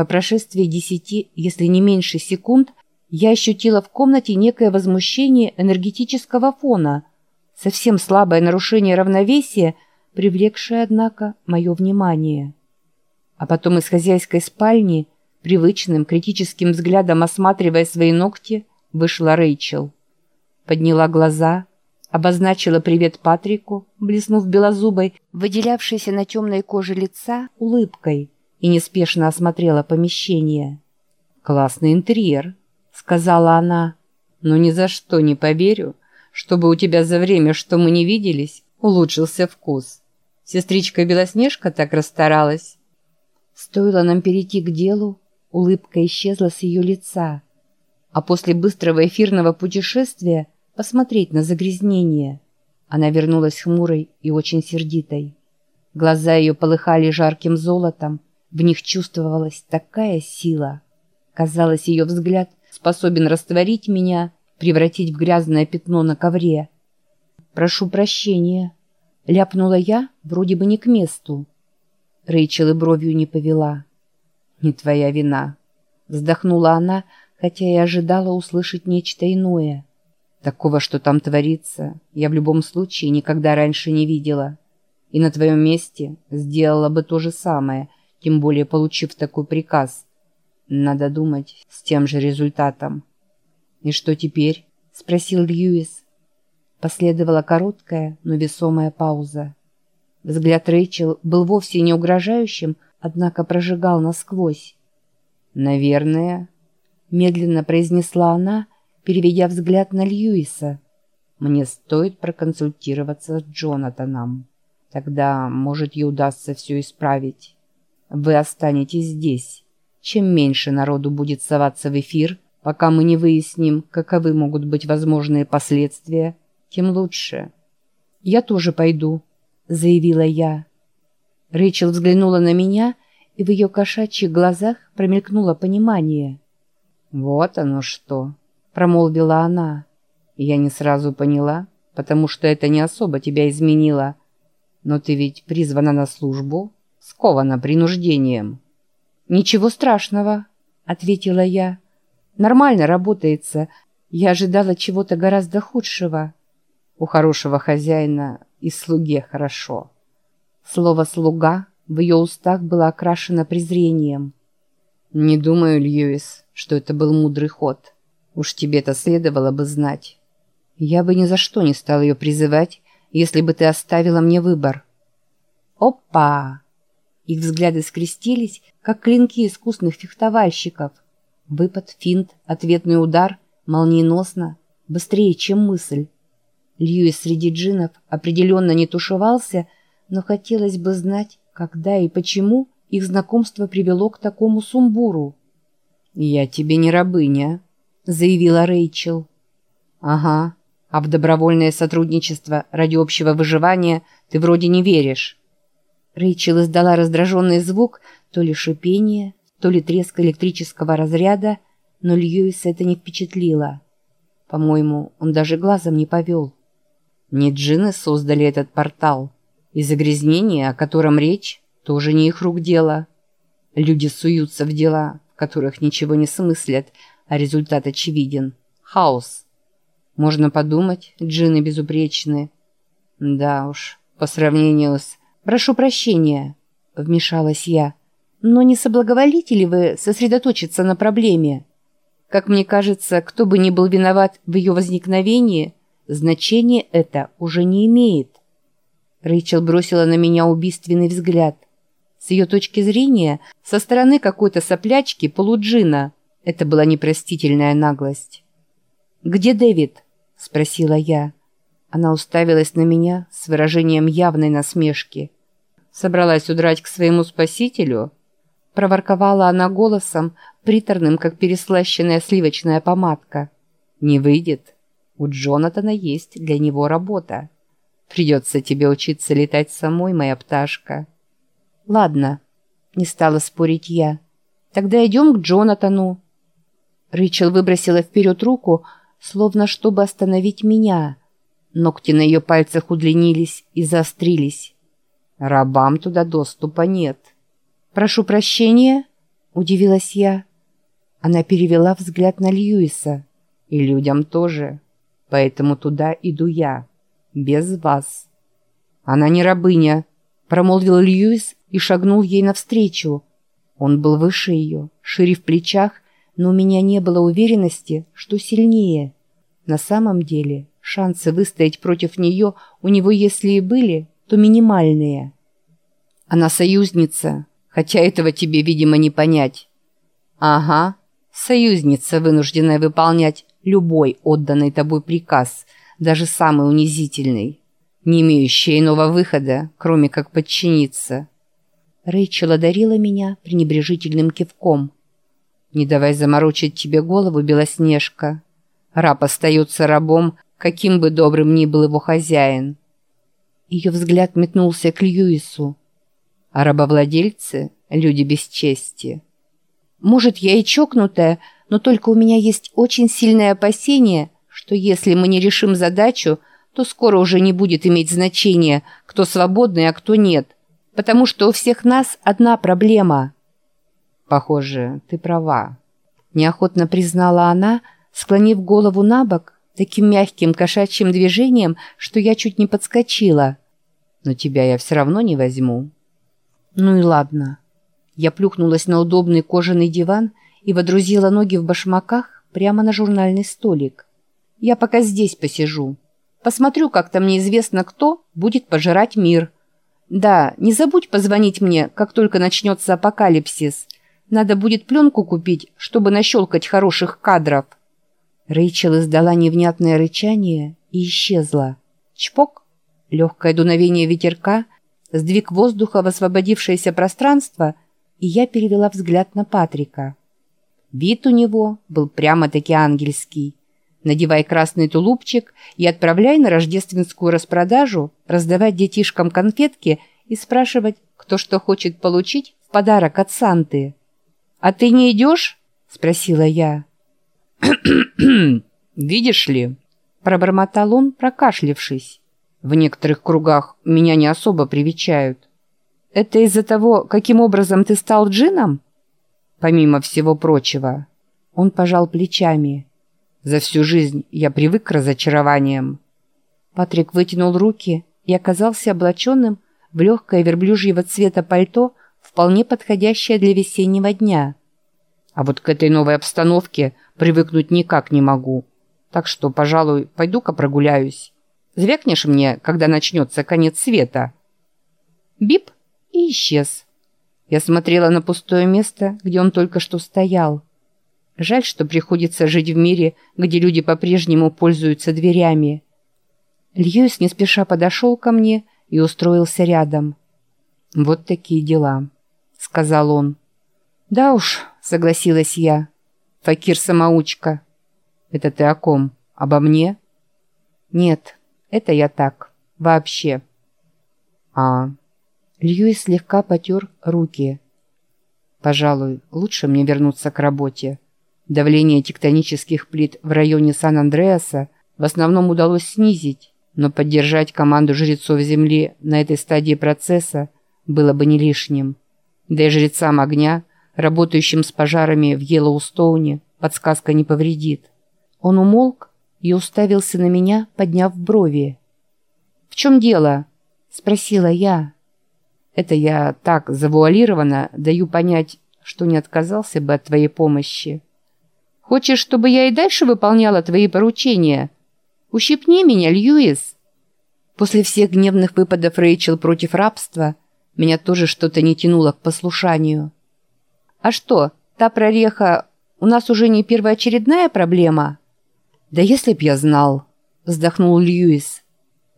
По прошествии десяти, если не меньше секунд, я ощутила в комнате некое возмущение энергетического фона, совсем слабое нарушение равновесия, привлекшее, однако, мое внимание. А потом из хозяйской спальни, привычным критическим взглядом осматривая свои ногти, вышла Рэйчел. Подняла глаза, обозначила привет Патрику, блеснув белозубой, выделявшейся на темной коже лица, улыбкой, и неспешно осмотрела помещение. «Классный интерьер», — сказала она. «Но ни за что не поверю, чтобы у тебя за время, что мы не виделись, улучшился вкус. Сестричка Белоснежка так расстаралась». Стоило нам перейти к делу, улыбка исчезла с ее лица. А после быстрого эфирного путешествия посмотреть на загрязнение. Она вернулась хмурой и очень сердитой. Глаза ее полыхали жарким золотом, в них чувствовалась такая сила. Казалось, ее взгляд способен растворить меня, превратить в грязное пятно на ковре. «Прошу прощения», — ляпнула я, вроде бы не к месту. Рэйчел и бровью не повела. «Не твоя вина», — вздохнула она, хотя и ожидала услышать нечто иное. «Такого, что там творится, я в любом случае никогда раньше не видела. И на твоем месте сделала бы то же самое, тем более получив такой приказ. Надо думать, с тем же результатом. «И что теперь?» — спросил Льюис. Последовала короткая, но весомая пауза. Взгляд Рэйчел был вовсе не угрожающим, однако прожигал насквозь. «Наверное», — медленно произнесла она, переведя взгляд на Льюиса. «Мне стоит проконсультироваться с Джонатаном. Тогда, может, ей удастся все исправить. Вы останетесь здесь». Чем меньше народу будет соваться в эфир, пока мы не выясним, каковы могут быть возможные последствия, тем лучше. «Я тоже пойду», — заявила я. Рэйчел взглянула на меня, и в ее кошачьих глазах промелькнуло понимание. «Вот оно что», — промолвила она. «Я не сразу поняла, потому что это не особо тебя изменило. Но ты ведь призвана на службу, скована принуждением». «Ничего страшного», — ответила я. «Нормально работается. Я ожидала чего-то гораздо худшего». У хорошего хозяина и слуге хорошо. Слово «слуга» в ее устах было окрашено презрением. «Не думаю, Льюис, что это был мудрый ход. Уж тебе-то следовало бы знать. Я бы ни за что не стал ее призывать, если бы ты оставила мне выбор». «Опа!» Их взгляды скрестились, как клинки искусных фехтовальщиков. Выпад, финт, ответный удар, молниеносно, быстрее, чем мысль. Льюис среди джинов определенно не тушевался, но хотелось бы знать, когда и почему их знакомство привело к такому сумбуру. «Я тебе не рабыня», — заявила Рэйчел. «Ага, а в добровольное сотрудничество ради общего выживания ты вроде не веришь». Рэйчел издала раздраженный звук, то ли шипение, то ли треск электрического разряда, но Льюиса это не впечатлило. По-моему, он даже глазом не повел. Не джины создали этот портал, и загрязнение, о котором речь, тоже не их рук дело. Люди суются в дела, в которых ничего не смыслят, а результат очевиден. Хаос. Можно подумать, джины безупречны. Да уж, по сравнению с «Прошу прощения», — вмешалась я. «Но не соблаговолите ли вы сосредоточиться на проблеме? Как мне кажется, кто бы ни был виноват в ее возникновении, значение это уже не имеет». Рэйчел бросила на меня убийственный взгляд. С ее точки зрения, со стороны какой-то соплячки полуджина, это была непростительная наглость. «Где Дэвид?» — спросила я. Она уставилась на меня с выражением явной насмешки. «Собралась удрать к своему спасителю?» Проворковала она голосом, приторным, как переслащенная сливочная помадка. «Не выйдет. У Джонатана есть для него работа. Придется тебе учиться летать самой, моя пташка». «Ладно», — не стала спорить я. «Тогда идем к Джонатану». Рэйчел выбросила вперед руку, словно чтобы остановить меня — Ногти на ее пальцах удлинились и заострились. Рабам туда доступа нет. «Прошу прощения», — удивилась я. Она перевела взгляд на Льюиса. «И людям тоже. Поэтому туда иду я. Без вас». «Она не рабыня», — промолвил Льюис и шагнул ей навстречу. Он был выше ее, шире в плечах, но у меня не было уверенности, что сильнее. На самом деле, шансы выстоять против нее у него, если и были, то минимальные. Она союзница, хотя этого тебе, видимо, не понять. Ага, союзница, вынужденная выполнять любой отданный тобой приказ, даже самый унизительный, не имеющая иного выхода, кроме как подчиниться. Рэйчел одарила меня пренебрежительным кивком. «Не давай заморочить тебе голову, Белоснежка. Раб остается рабом, каким бы добрым ни был его хозяин». Ее взгляд метнулся к Льюису. «А рабовладельцы — люди без чести». «Может, я и чокнутая, но только у меня есть очень сильное опасение, что если мы не решим задачу, то скоро уже не будет иметь значения, кто свободный, а кто нет» потому что у всех нас одна проблема». «Похоже, ты права», — неохотно признала она, склонив голову на бок таким мягким кошачьим движением, что я чуть не подскочила. «Но тебя я все равно не возьму». «Ну и ладно». Я плюхнулась на удобный кожаный диван и водрузила ноги в башмаках прямо на журнальный столик. «Я пока здесь посижу. Посмотрю, как там неизвестно кто будет пожирать мир». «Да, не забудь позвонить мне, как только начнется апокалипсис. Надо будет пленку купить, чтобы нащелкать хороших кадров». Рэйчел издала невнятное рычание и исчезла. Чпок! Легкое дуновение ветерка, сдвиг воздуха в освободившееся пространство, и я перевела взгляд на Патрика. Вид у него был прямо-таки ангельский. Надевай красный тулупчик и отправляй на рождественскую распродажу раздавать детишкам конфетки и спрашивать, кто что хочет получить в подарок от Санты. «А ты не идешь?» — спросила я. «Видишь ли?» — пробормотал он, прокашлившись. «В некоторых кругах меня не особо привечают». «Это из-за того, каким образом ты стал джином?» «Помимо всего прочего». Он пожал плечами. За всю жизнь я привык к разочарованиям. Патрик вытянул руки и оказался облаченным в легкое верблюжьего цвета пальто, вполне подходящее для весеннего дня. А вот к этой новой обстановке привыкнуть никак не могу. Так что, пожалуй, пойду-ка прогуляюсь. Звякнешь мне, когда начнется конец света?» Бип и исчез. Я смотрела на пустое место, где он только что стоял. Жаль, что приходится жить в мире, где люди по-прежнему пользуются дверями. Льюис не спеша подошел ко мне и устроился рядом. «Вот такие дела», — сказал он. «Да уж», — согласилась я. «Факир-самоучка». «Это ты о ком? Обо мне?» «Нет, это я так. Вообще». «А...» Льюис слегка потер руки. «Пожалуй, лучше мне вернуться к работе». Давление тектонических плит в районе Сан-Андреаса в основном удалось снизить, но поддержать команду жрецов Земли на этой стадии процесса было бы не лишним. Да и жрецам огня, работающим с пожарами в Йеллоустоуне, подсказка не повредит. Он умолк и уставился на меня, подняв брови. «В чем дело?» — спросила я. «Это я так завуалированно даю понять, что не отказался бы от твоей помощи». Хочешь, чтобы я и дальше выполняла твои поручения? Ущипни меня, Льюис!» После всех гневных выпадов Рэйчел против рабства меня тоже что-то не тянуло к послушанию. «А что, та прореха у нас уже не первоочередная проблема?» «Да если б я знал», — вздохнул Льюис.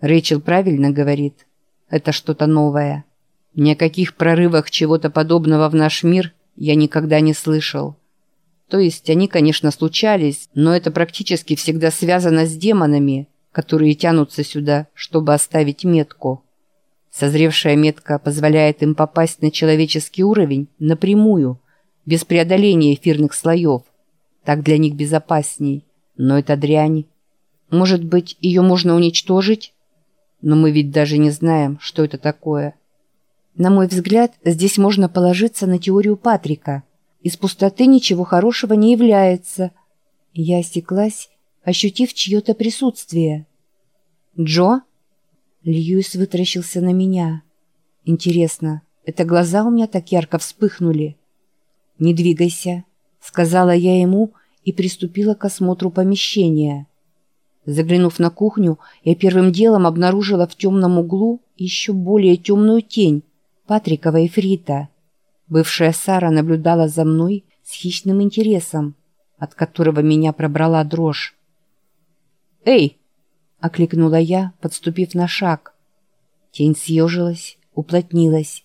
Рэйчел правильно говорит. «Это что-то новое. Ни о каких прорывах чего-то подобного в наш мир я никогда не слышал». То есть они, конечно, случались, но это практически всегда связано с демонами, которые тянутся сюда, чтобы оставить метку. Созревшая метка позволяет им попасть на человеческий уровень напрямую, без преодоления эфирных слоев. Так для них безопасней. Но это дрянь. Может быть, ее можно уничтожить? Но мы ведь даже не знаем, что это такое. На мой взгляд, здесь можно положиться на теорию Патрика – Из пустоты ничего хорошего не является. Я осеклась, ощутив чье-то присутствие. «Джо?» Льюис вытаращился на меня. «Интересно, это глаза у меня так ярко вспыхнули?» «Не двигайся», — сказала я ему и приступила к осмотру помещения. Заглянув на кухню, я первым делом обнаружила в темном углу еще более темную тень Патрикова Фрита. Бывшая Сара наблюдала за мной с хищным интересом, от которого меня пробрала дрожь. «Эй!» — окликнула я, подступив на шаг. Тень съежилась, уплотнилась.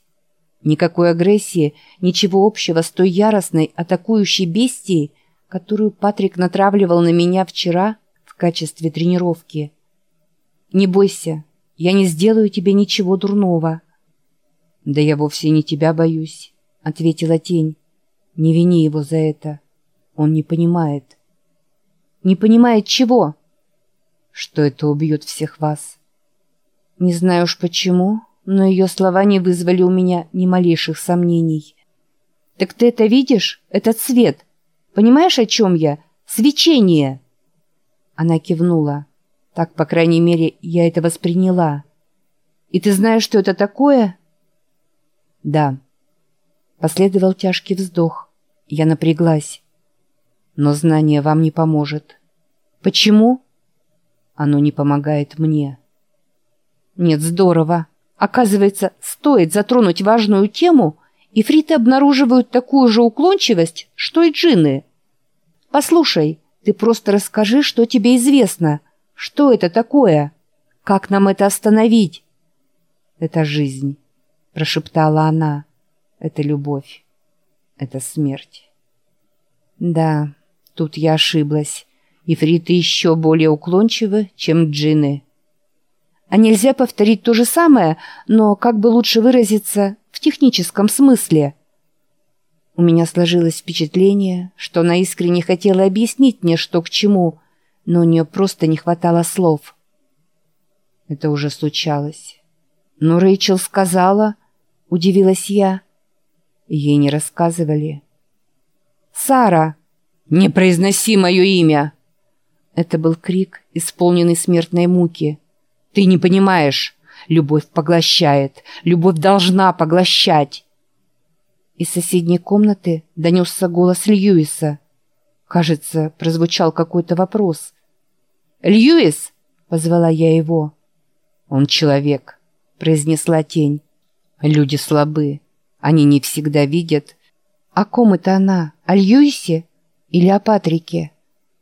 Никакой агрессии, ничего общего с той яростной, атакующей бестией, которую Патрик натравливал на меня вчера в качестве тренировки. «Не бойся, я не сделаю тебе ничего дурного». «Да я вовсе не тебя боюсь», — ответила тень. «Не вини его за это. Он не понимает». «Не понимает чего?» «Что это убьет всех вас». Не знаю уж почему, но ее слова не вызвали у меня ни малейших сомнений. «Так ты это видишь? Этот свет? Понимаешь, о чем я? Свечение!» Она кивнула. Так, по крайней мере, я это восприняла. «И ты знаешь, что это такое?» «Да». Последовал тяжкий вздох. Я напряглась. «Но знание вам не поможет». «Почему?» «Оно не помогает мне». «Нет, здорово. Оказывается, стоит затронуть важную тему, и фриты обнаруживают такую же уклончивость, что и джинны. Послушай, ты просто расскажи, что тебе известно. Что это такое? Как нам это остановить?» «Это жизнь», — прошептала она. «Это любовь. Это смерть». «Да, тут я ошиблась. Ифриты еще более уклончивы, чем джинны». А нельзя повторить то же самое, но, как бы лучше выразиться, в техническом смысле. У меня сложилось впечатление, что она искренне хотела объяснить мне, что к чему, но у нее просто не хватало слов. Это уже случалось. Но Рэйчел сказала, удивилась я. Ей не рассказывали. «Сара! Не произноси мое имя!» Это был крик, исполненный смертной муки. Ты не понимаешь. Любовь поглощает. Любовь должна поглощать. Из соседней комнаты донесся голос Льюиса. Кажется, прозвучал какой-то вопрос. «Льюис!» — позвала я его. «Он человек», — произнесла тень. «Люди слабы. Они не всегда видят». «О ком это она? О Льюисе? Или о Патрике?»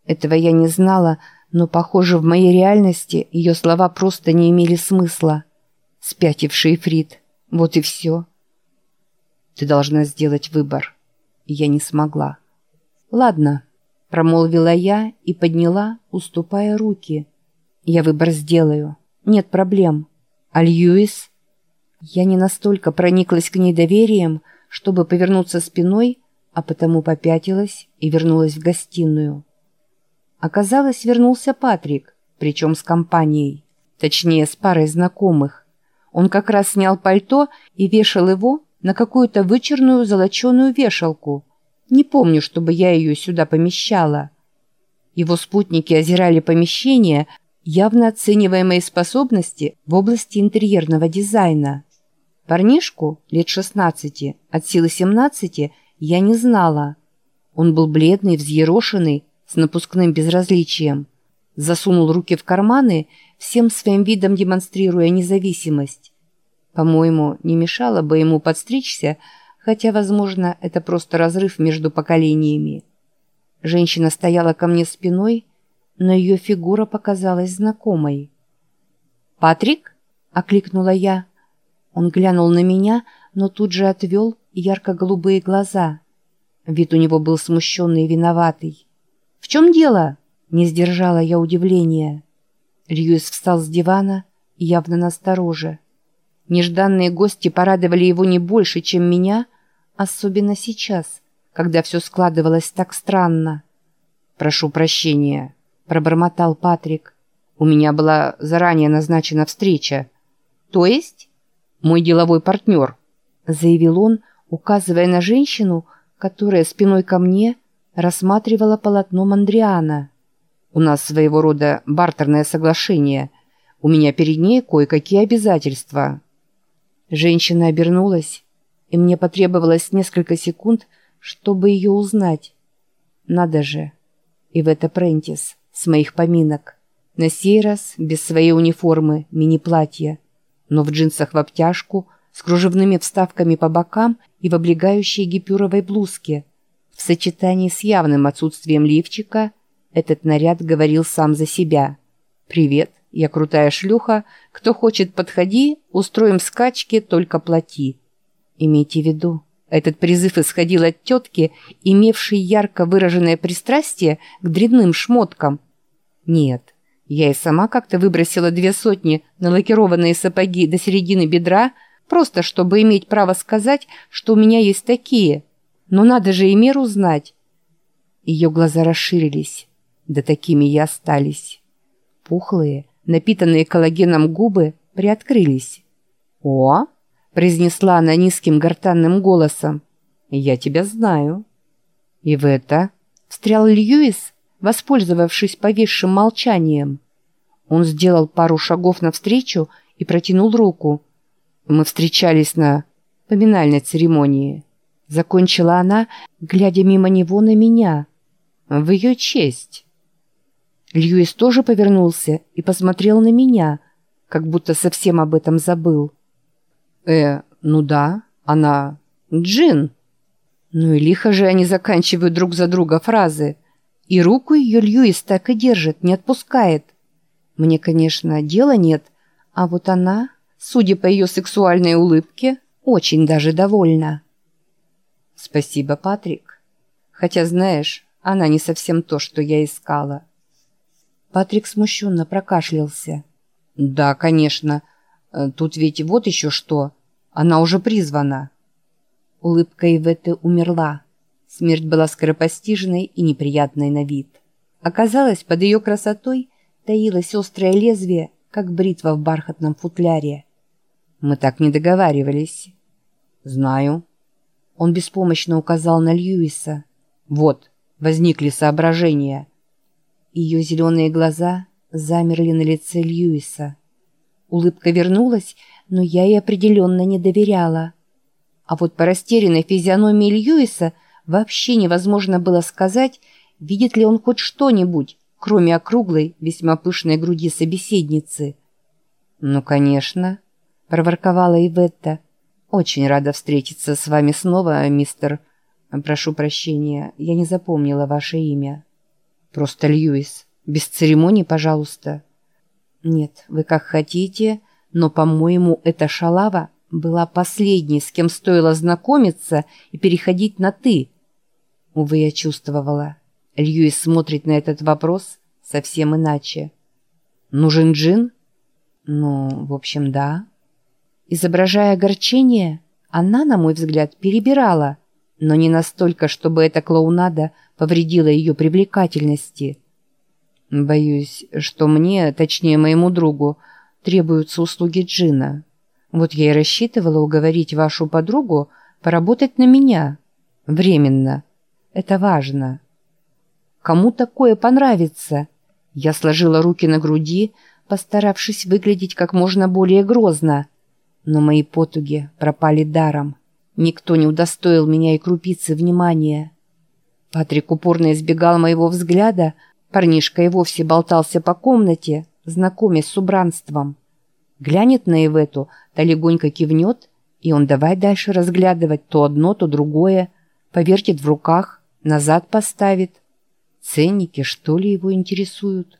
Этого я не знала, — но, похоже, в моей реальности ее слова просто не имели смысла. Спятивший Фрид. Вот и все. Ты должна сделать выбор. Я не смогла. Ладно, промолвила я и подняла, уступая руки. Я выбор сделаю. Нет проблем. А Льюис? Я не настолько прониклась к ней доверием, чтобы повернуться спиной, а потому попятилась и вернулась в гостиную. Оказалось, вернулся Патрик, причем с компанией, точнее, с парой знакомых. Он как раз снял пальто и вешал его на какую-то вычерную золоченую вешалку. Не помню, чтобы я ее сюда помещала. Его спутники озирали помещение, явно оценивая мои способности в области интерьерного дизайна. Парнишку, лет 16, от силы 17, я не знала. Он был бледный, взъерошенный, с напускным безразличием, засунул руки в карманы, всем своим видом демонстрируя независимость. По-моему, не мешало бы ему подстричься, хотя, возможно, это просто разрыв между поколениями. Женщина стояла ко мне спиной, но ее фигура показалась знакомой. «Патрик?» — окликнула я. Он глянул на меня, но тут же отвел ярко-голубые глаза. Вид у него был смущенный и виноватый. «В чем дело?» — не сдержала я удивления. Льюис встал с дивана, явно настороже. Нежданные гости порадовали его не больше, чем меня, особенно сейчас, когда все складывалось так странно. «Прошу прощения», — пробормотал Патрик. «У меня была заранее назначена встреча». «То есть?» «Мой деловой партнер», — заявил он, указывая на женщину, которая спиной ко мне рассматривала полотно Мандриана. «У нас своего рода бартерное соглашение. У меня перед ней кое-какие обязательства». Женщина обернулась, и мне потребовалось несколько секунд, чтобы ее узнать. Надо же. И в это Прентис, с моих поминок. На сей раз без своей униформы, мини-платья, но в джинсах в обтяжку, с кружевными вставками по бокам и в облегающей гипюровой блузке. В сочетании с явным отсутствием лифчика этот наряд говорил сам за себя. «Привет, я крутая шлюха. Кто хочет, подходи, устроим скачки, только плати». Имейте в виду, этот призыв исходил от тетки, имевшей ярко выраженное пристрастие к дрянным шмоткам. Нет, я и сама как-то выбросила две сотни на лакированные сапоги до середины бедра, просто чтобы иметь право сказать, что у меня есть такие. Но надо же и меру знать. Ее глаза расширились, да такими и остались. Пухлые, напитанные коллагеном губы приоткрылись. «О!» — произнесла она низким гортанным голосом. «Я тебя знаю». «И в это?» — встрял Льюис, воспользовавшись повисшим молчанием. Он сделал пару шагов навстречу и протянул руку. Мы встречались на поминальной церемонии. Закончила она, глядя мимо него на меня. В ее честь. Льюис тоже повернулся и посмотрел на меня, как будто совсем об этом забыл. «Э, ну да, она... Джин!» Ну и лихо же они заканчивают друг за друга фразы. И руку ее Льюис так и держит, не отпускает. Мне, конечно, дела нет, а вот она, судя по ее сексуальной улыбке, очень даже довольна. Спасибо, Патрик. Хотя, знаешь, она не совсем то, что я искала. Патрик смущенно прокашлялся. Да, конечно. Тут ведь вот еще что. Она уже призвана. Улыбка Иветы умерла. Смерть была скоропостижной и неприятной на вид. Оказалось, под ее красотой таилось острое лезвие, как бритва в бархатном футляре. Мы так не договаривались. Знаю. Он беспомощно указал на Льюиса. Вот, возникли соображения. Ее зеленые глаза замерли на лице Льюиса. Улыбка вернулась, но я ей определенно не доверяла. А вот по растерянной физиономии Льюиса – Вообще невозможно было сказать, видит ли он хоть что-нибудь, кроме округлой, весьма пышной груди собеседницы. «Ну, конечно», — проворковала Иветта. «Очень рада встретиться с вами снова, мистер... Прошу прощения, я не запомнила ваше имя». «Просто Льюис. Без церемоний, пожалуйста». «Нет, вы как хотите, но, по-моему, эта шалава была последней, с кем стоило знакомиться и переходить на «ты», Увы, я чувствовала. Льюис смотрит на этот вопрос совсем иначе. «Нужен джин?» «Ну, в общем, да». Изображая огорчение, она, на мой взгляд, перебирала, но не настолько, чтобы эта клоунада повредила ее привлекательности. «Боюсь, что мне, точнее моему другу, требуются услуги джина. Вот я и рассчитывала уговорить вашу подругу поработать на меня. Временно» Это важно. Кому такое понравится? Я сложила руки на груди, постаравшись выглядеть как можно более грозно. Но мои потуги пропали даром. Никто не удостоил меня и крупицы внимания. Патрик упорно избегал моего взгляда, парнишка и вовсе болтался по комнате, знакомясь с убранством. Глянет на Эвету, та легонько кивнет, и он давай дальше разглядывать то одно, то другое, повертит в руках, назад поставит. Ценники, что ли, его интересуют?